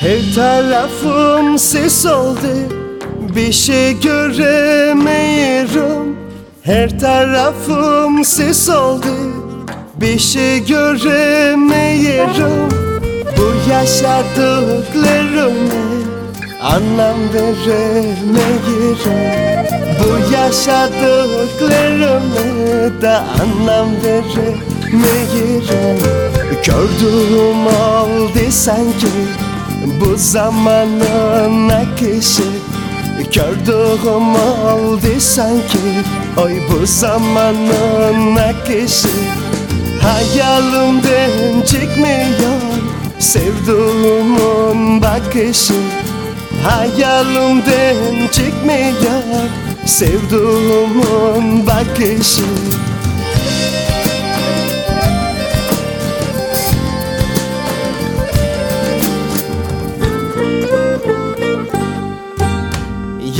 Her tarafım sis oldu Bir şey göremiyorum. Her tarafım sis oldu Bir şey göremiyorum. Bu yaşadıklarıma Anlam veremiyorum Bu yaşadıklarıma da anlam veremiyorum Gördüğüm oldu sanki bu zamanın akışı Gördüğüm oldu sanki. Oy bu zamanın akışı Hayalimden çıkmıyor Sevduğumun bakışı Hayalimden çıkmıyor Sevduğumun bakışı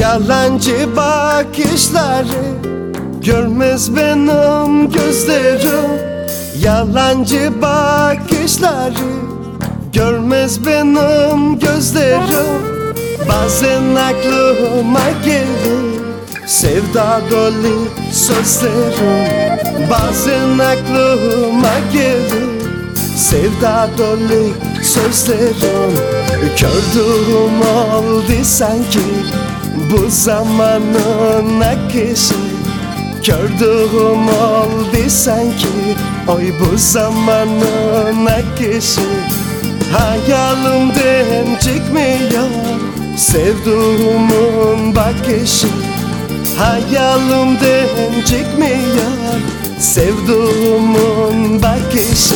Yalancı bakışları. Görmez benim gözlerim. Yalancı bakışları. Görmez benim gözlerim. Bazen aklıma gelir Sevda dolu sözlerim. Bazen aklıma gelir Sevda dolu sözlerim. Gördüğüm oldu sanki Bu zamanın akışı Gördüğüm oldu sanki. Oy bu zamanın akışı Hayalimden çıkmıyor Sevduğumun bakışı. Hayalimden çıkmıyor Sevduğumun bakışı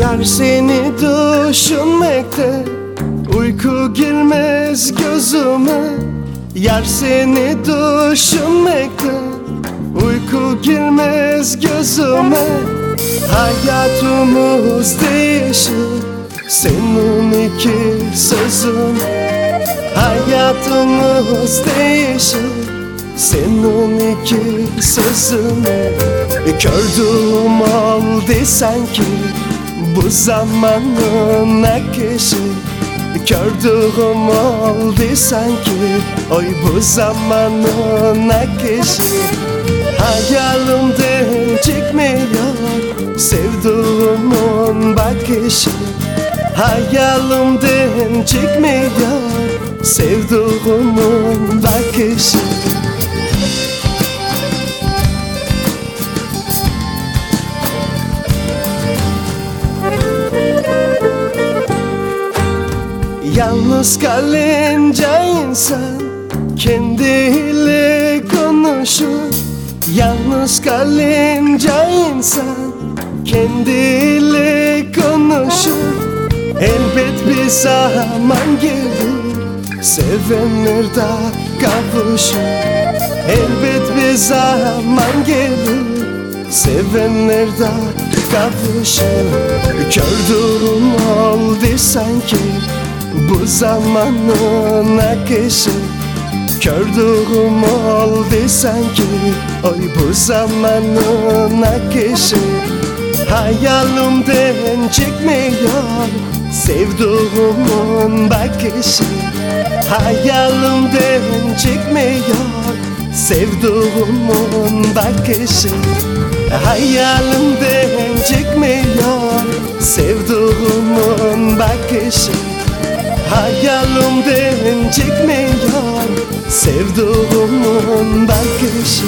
Yar seni düşünmekte Uyku girmez gözüme. Yar seni düşünmekte Uyku girmez gözüme. Hayatımız değişir Senin iki sözün. Hayatımız değişir Senin iki sözün. Gördüğüm oldu sanki Bu zamanın akışı Gördüğüm oldu sanki? Oy bu zamanın akışı Hayalimden çıkmıyor Sevduğumun bakışı Hayalimden çıkmıyor Sevduğumun bakışı Yalnız kalınca insan kendiyle konuşur. Yalnız kalınca insan kendiyle konuşur. Elbet bir zaman gelir sevenler de kavuşur. Elbet bir zaman gelir sevenler de kavuşur. Gördüğüm oldu sanki bu zamanın akışı Gördüğüm oldu sanki Oy bu zamanın akışı Hayalimden çıkmıyor Sevduğumun bakışı Hayalimden çıkmıyor Sevduğumun bakışı Hayalimden çıkmıyor Sevduğumun bakışı Hayalimden çıkmıyor Sevduğumun bakışı